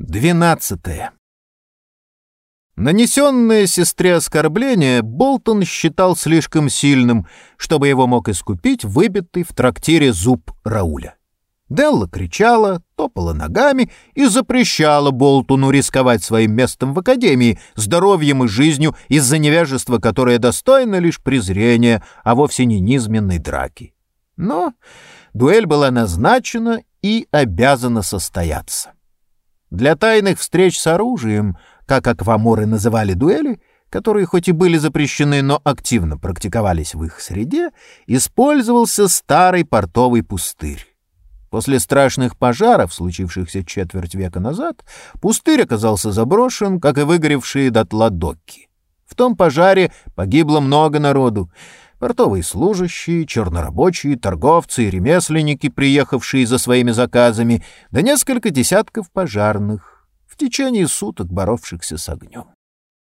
Двенадцатое. Нанесенное сестре оскорбление Болтон считал слишком сильным, чтобы его мог искупить выбитый в трактире зуб Рауля. Делла кричала, топала ногами и запрещала Болтону рисковать своим местом в академии, здоровьем и жизнью из-за невежества, которое достойно лишь презрения, а вовсе не низменной драки. Но дуэль была назначена и обязана состояться. Для тайных встреч с оружием, как акваморы называли дуэли, которые хоть и были запрещены, но активно практиковались в их среде, использовался старый портовый пустырь. После страшных пожаров, случившихся четверть века назад, пустырь оказался заброшен, как и выгоревшие дотла доки. В том пожаре погибло много народу, портовые служащие, чернорабочие, торговцы и ремесленники, приехавшие за своими заказами, да несколько десятков пожарных, в течение суток боровшихся с огнем.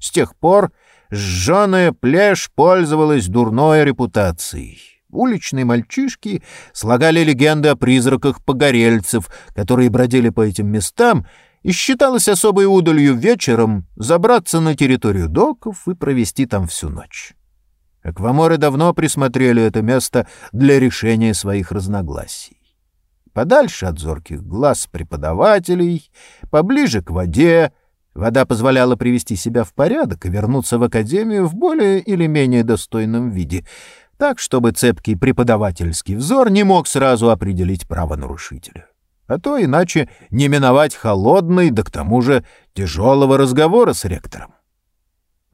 С тех пор сжженная плешь пользовалась дурной репутацией. Уличные мальчишки слагали легенды о призраках погорельцев, которые бродили по этим местам, и считалось особой удалью вечером забраться на территорию доков и провести там всю ночь. Акваморы давно присмотрели это место для решения своих разногласий. Подальше от зорких глаз преподавателей, поближе к воде, вода позволяла привести себя в порядок и вернуться в академию в более или менее достойном виде, так, чтобы цепкий преподавательский взор не мог сразу определить правонарушителя. А то иначе не миновать холодный, да к тому же тяжелого разговора с ректором.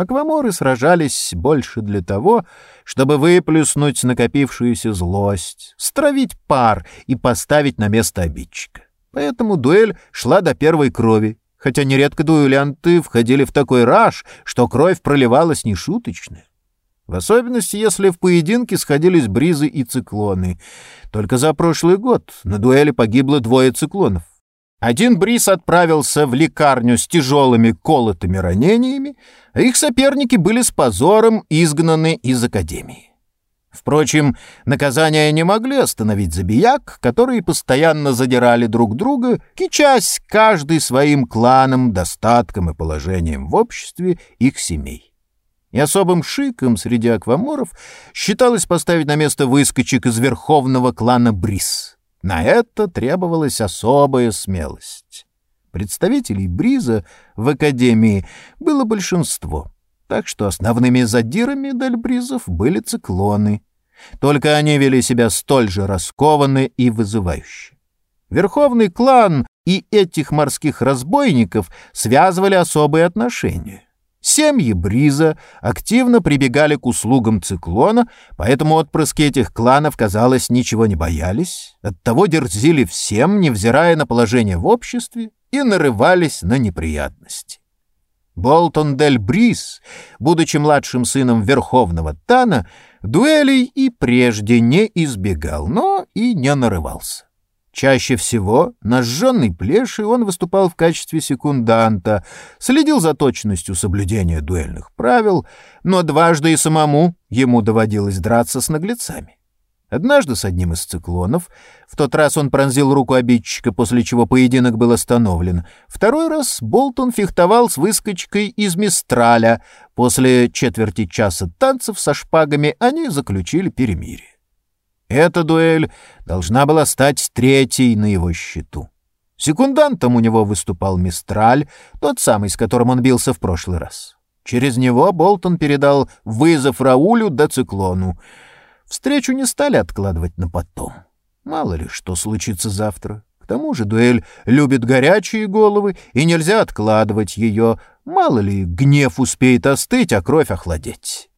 Акваморы сражались больше для того, чтобы выплюснуть накопившуюся злость, стравить пар и поставить на место обидчика. Поэтому дуэль шла до первой крови, хотя нередко дуэлянты входили в такой раж, что кровь проливалась нешуточная. В особенности, если в поединке сходились бризы и циклоны. Только за прошлый год на дуэли погибло двое циклонов. Один бриз отправился в лекарню с тяжелыми колотыми ранениями, а их соперники были с позором изгнаны из академии. Впрочем, наказания не могли остановить забияк, которые постоянно задирали друг друга, кичась каждый своим кланом, достатком и положением в обществе их семей. И особым шиком среди акваморов считалось поставить на место выскочек из верховного клана Брис — на это требовалась особая смелость. Представителей Бриза в Академии было большинство, так что основными задирами Дальбризов были циклоны. Только они вели себя столь же раскованно и вызывающе. Верховный клан и этих морских разбойников связывали особые отношения. Семьи Бриза активно прибегали к услугам циклона, поэтому отпрыски этих кланов, казалось, ничего не боялись, оттого дерзили всем, невзирая на положение в обществе, и нарывались на неприятности. Болтон Дель Бриз, будучи младшим сыном Верховного Тана, дуэлей и прежде не избегал, но и не нарывался. Чаще всего на сжженной плеши он выступал в качестве секунданта, следил за точностью соблюдения дуэльных правил, но дважды и самому ему доводилось драться с наглецами. Однажды с одним из циклонов, в тот раз он пронзил руку обидчика, после чего поединок был остановлен. Второй раз Болтон фехтовал с выскочкой из Мистраля. После четверти часа танцев со шпагами они заключили перемирие. Эта дуэль должна была стать третьей на его счету. Секундантом у него выступал Мистраль, тот самый, с которым он бился в прошлый раз. Через него Болтон передал вызов Раулю до циклону. Встречу не стали откладывать на потом. Мало ли, что случится завтра. К тому же дуэль любит горячие головы, и нельзя откладывать ее. Мало ли, гнев успеет остыть, а кровь охладеть.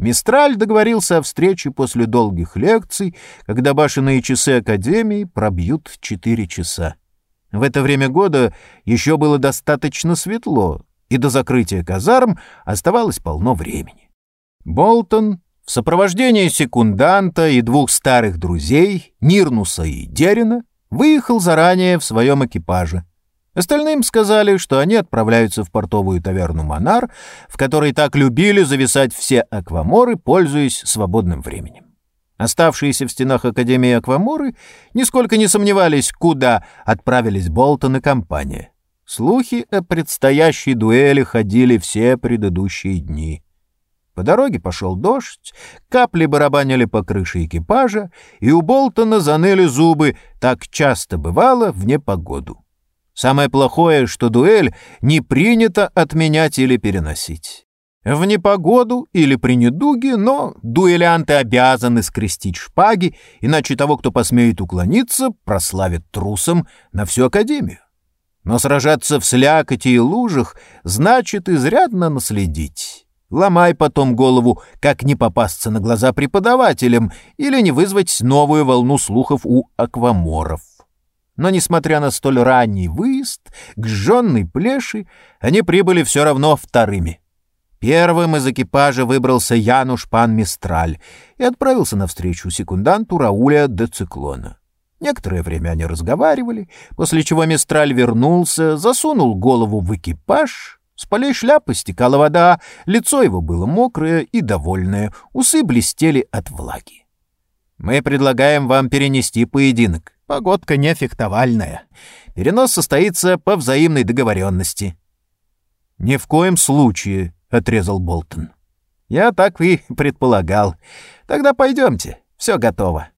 Мистраль договорился о встрече после долгих лекций, когда башенные часы Академии пробьют четыре часа. В это время года еще было достаточно светло, и до закрытия казарм оставалось полно времени. Болтон в сопровождении секунданта и двух старых друзей, Нирнуса и Дерина, выехал заранее в своем экипаже — Остальным сказали, что они отправляются в портовую таверну «Монар», в которой так любили зависать все акваморы, пользуясь свободным временем. Оставшиеся в стенах Академии акваморы нисколько не сомневались, куда отправились Болтон и компания. Слухи о предстоящей дуэли ходили все предыдущие дни. По дороге пошел дождь, капли барабанили по крыше экипажа, и у Болтона заныли зубы, так часто бывало в непогоду. Самое плохое, что дуэль не принято отменять или переносить. В непогоду или при недуге, но дуэлянты обязаны скрестить шпаги, иначе того, кто посмеет уклониться, прославят трусом на всю Академию. Но сражаться в слякоти и лужах значит изрядно наследить. Ломай потом голову, как не попасться на глаза преподавателям или не вызвать новую волну слухов у акваморов. Но, несмотря на столь ранний выезд, к жженной плеши они прибыли все равно вторыми. Первым из экипажа выбрался Януш пан Мистраль и отправился навстречу секунданту Рауля де Циклона. Некоторое время они разговаривали, после чего Мистраль вернулся, засунул голову в экипаж. С полей шляпы стекала вода, лицо его было мокрое и довольное, усы блестели от влаги. «Мы предлагаем вам перенести поединок. Погодка не фехтовальная. Перенос состоится по взаимной договоренности». «Ни в коем случае», — отрезал Болтон. «Я так и предполагал. Тогда пойдемте, все готово».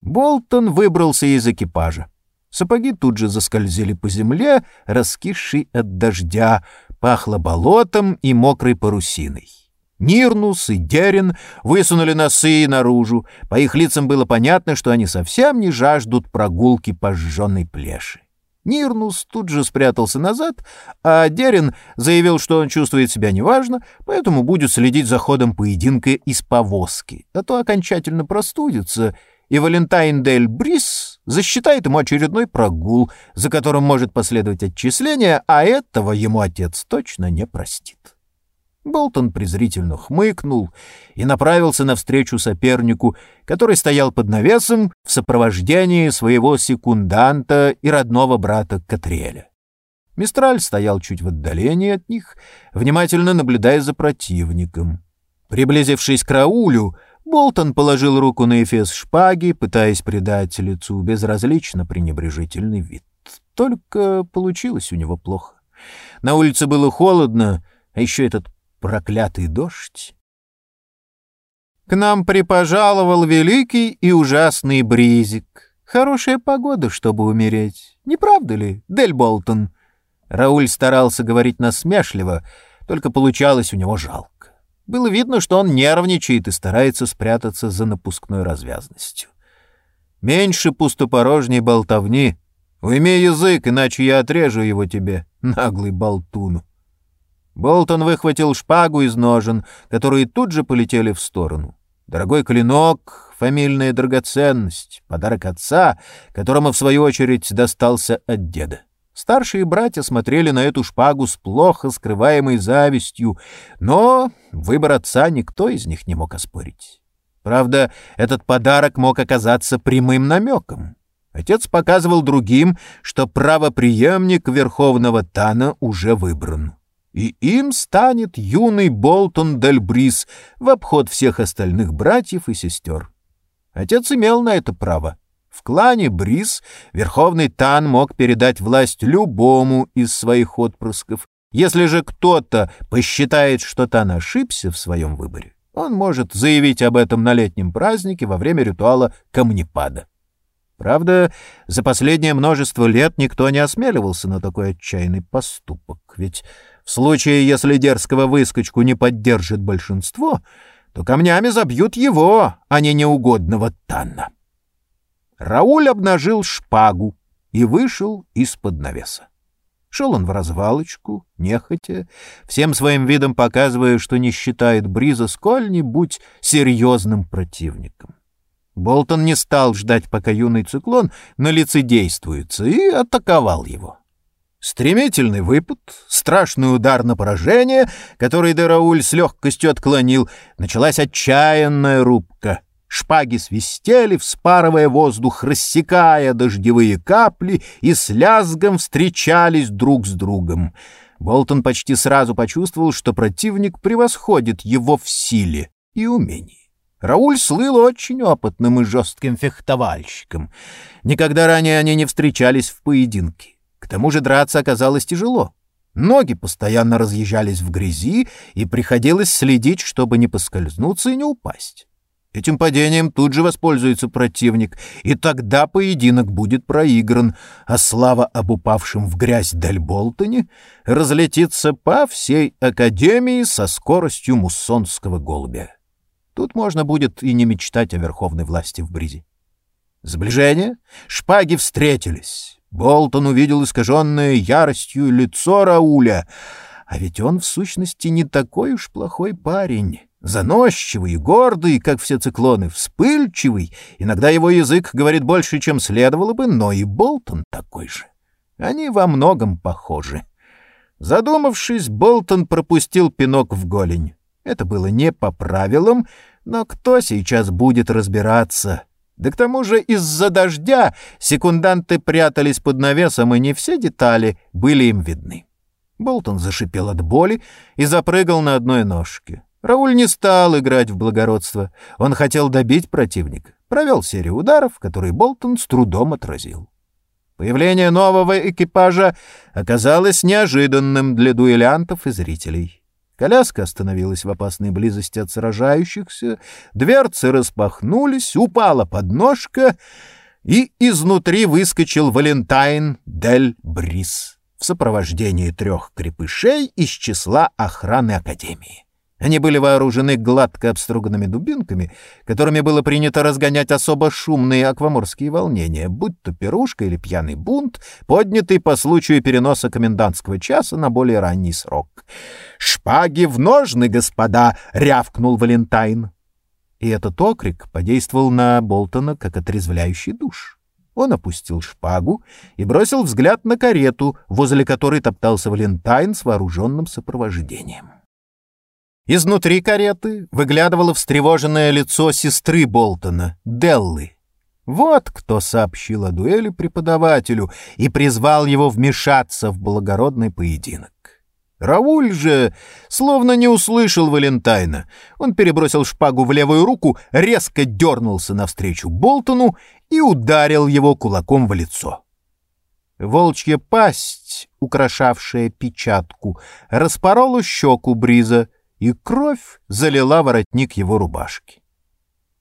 Болтон выбрался из экипажа. Сапоги тут же заскользили по земле, раскисшей от дождя, пахло болотом и мокрой парусиной. Нирнус и Дерин высунули носы наружу. По их лицам было понятно, что они совсем не жаждут прогулки по сжженной плеши. Нирнус тут же спрятался назад, а Дерин заявил, что он чувствует себя неважно, поэтому будет следить за ходом поединка из повозки, а то окончательно простудится — и Валентайн Дель Брис засчитает ему очередной прогул, за которым может последовать отчисление, а этого ему отец точно не простит. Болтон презрительно хмыкнул и направился навстречу сопернику, который стоял под навесом в сопровождении своего секунданта и родного брата Катриэля. Мистраль стоял чуть в отдалении от них, внимательно наблюдая за противником. Приблизившись к Раулю, Болтон положил руку на эфес шпаги, пытаясь придать лицу безразлично пренебрежительный вид. Только получилось у него плохо. На улице было холодно, а еще этот проклятый дождь. К нам припожаловал великий и ужасный бризик. Хорошая погода, чтобы умереть. Не правда ли, Дель Болтон? Рауль старался говорить насмешливо, только получалось у него жалко. Было видно, что он нервничает и старается спрятаться за напускной развязностью. «Меньше пустопорожней болтовни. Уйми язык, иначе я отрежу его тебе, наглый болтун». Болтон выхватил шпагу из ножен, которые тут же полетели в сторону. Дорогой клинок — фамильная драгоценность, подарок отца, которому, в свою очередь, достался от деда. Старшие братья смотрели на эту шпагу с плохо скрываемой завистью, но выбор отца никто из них не мог оспорить. Правда, этот подарок мог оказаться прямым намеком. Отец показывал другим, что правоприемник Верховного Тана уже выбран. И им станет юный Болтон Дель Брис в обход всех остальных братьев и сестер. Отец имел на это право — в клане Брис Верховный Тан мог передать власть любому из своих отпрысков. Если же кто-то посчитает, что Тан ошибся в своем выборе, он может заявить об этом на летнем празднике во время ритуала камнепада. Правда, за последнее множество лет никто не осмеливался на такой отчаянный поступок, ведь в случае, если дерзкого выскочку не поддержит большинство, то камнями забьют его, а не неугодного Танна. Рауль обнажил шпагу и вышел из-под навеса. Шел он в развалочку, нехотя, всем своим видом показывая, что не считает Бриза сколь-нибудь серьезным противником. Болтон не стал ждать, пока юный циклон на лице действуется, и атаковал его. Стремительный выпад, страшный удар на поражение, который Дерауль с легкостью отклонил, началась отчаянная рубка — Шпаги свистели, вспарывая воздух, рассекая дождевые капли и с лязгом встречались друг с другом. Болтон почти сразу почувствовал, что противник превосходит его в силе и умении. Рауль слыл очень опытным и жестким фехтовальщиком. Никогда ранее они не встречались в поединке. К тому же драться оказалось тяжело. Ноги постоянно разъезжались в грязи, и приходилось следить, чтобы не поскользнуться и не упасть. Этим падением тут же воспользуется противник, и тогда поединок будет проигран, а слава об упавшем в грязь Дель Болтоне разлетится по всей Академии со скоростью муссонского голубя. Тут можно будет и не мечтать о верховной власти в Бризе. Сближение, шпаги встретились. Болтон увидел искаженное яростью лицо Рауля, а ведь он в сущности не такой уж плохой парень. Заносчивый гордый, как все циклоны, вспыльчивый. Иногда его язык говорит больше, чем следовало бы, но и Болтон такой же. Они во многом похожи. Задумавшись, Болтон пропустил пинок в голень. Это было не по правилам, но кто сейчас будет разбираться? Да к тому же из-за дождя секунданты прятались под навесом, и не все детали были им видны. Болтон зашипел от боли и запрыгал на одной ножке. Рауль не стал играть в благородство. Он хотел добить противника. Провел серию ударов, которые Болтон с трудом отразил. Появление нового экипажа оказалось неожиданным для дуэлянтов и зрителей. Коляска остановилась в опасной близости от сражающихся, дверцы распахнулись, упала подножка, и изнутри выскочил Валентайн Дель Брис в сопровождении трех крепышей из числа охраны Академии. Они были вооружены гладко обструганными дубинками, которыми было принято разгонять особо шумные акваморские волнения, будь то пирушка или пьяный бунт, поднятый по случаю переноса комендантского часа на более ранний срок. «Шпаги в ножны, господа!» — рявкнул Валентайн. И этот окрик подействовал на Болтона как отрезвляющий душ. Он опустил шпагу и бросил взгляд на карету, возле которой топтался Валентайн с вооруженным сопровождением. Изнутри кареты выглядывало встревоженное лицо сестры Болтона, Деллы. Вот кто сообщил о дуэли преподавателю и призвал его вмешаться в благородный поединок. Рауль же словно не услышал Валентайна. Он перебросил шпагу в левую руку, резко дернулся навстречу Болтону и ударил его кулаком в лицо. Волчья пасть, украшавшая печатку, распорола щеку Бриза, и кровь залила воротник его рубашки.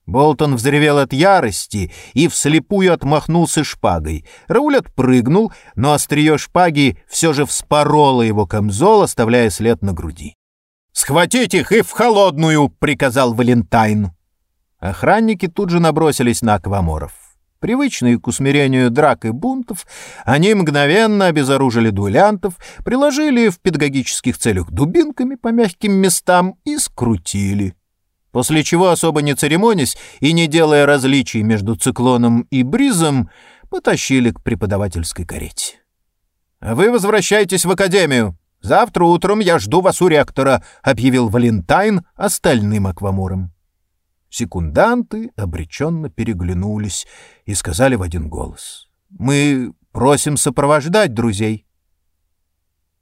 Болтон взревел от ярости и вслепую отмахнулся шпагой. Рауль отпрыгнул, но острие шпаги все же вспороло его камзол, оставляя след на груди. «Схватить их и в холодную!» — приказал Валентайн. Охранники тут же набросились на акваморов. Привычные к усмирению драк и бунтов, они мгновенно обезоружили дуэлянтов, приложили в педагогических целях дубинками по мягким местам и скрутили. После чего, особо не церемонясь и не делая различий между циклоном и бризом, потащили к преподавательской карете. «А вы возвращайтесь в академию. Завтра утром я жду вас у ректора», — объявил Валентайн остальным акваморам. Секунданты обреченно переглянулись и сказали в один голос. «Мы просим сопровождать друзей».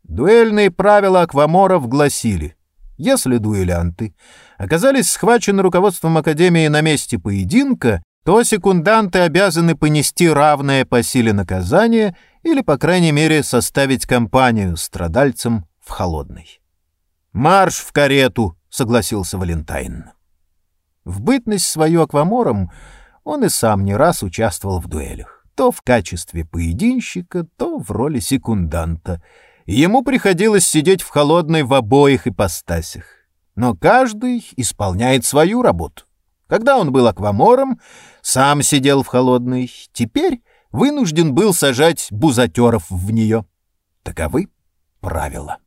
Дуэльные правила акваморов гласили, если дуэлянты оказались схвачены руководством Академии на месте поединка, то секунданты обязаны понести равное по силе наказание или, по крайней мере, составить компанию страдальцам в холодной. «Марш в карету!» — согласился Валентайн. В бытность свою аквамором он и сам не раз участвовал в дуэлях. То в качестве поединщика, то в роли секунданта. ему приходилось сидеть в холодной в обоих ипостасях. Но каждый исполняет свою работу. Когда он был аквамором, сам сидел в холодной. Теперь вынужден был сажать бузатеров в нее. Таковы правила.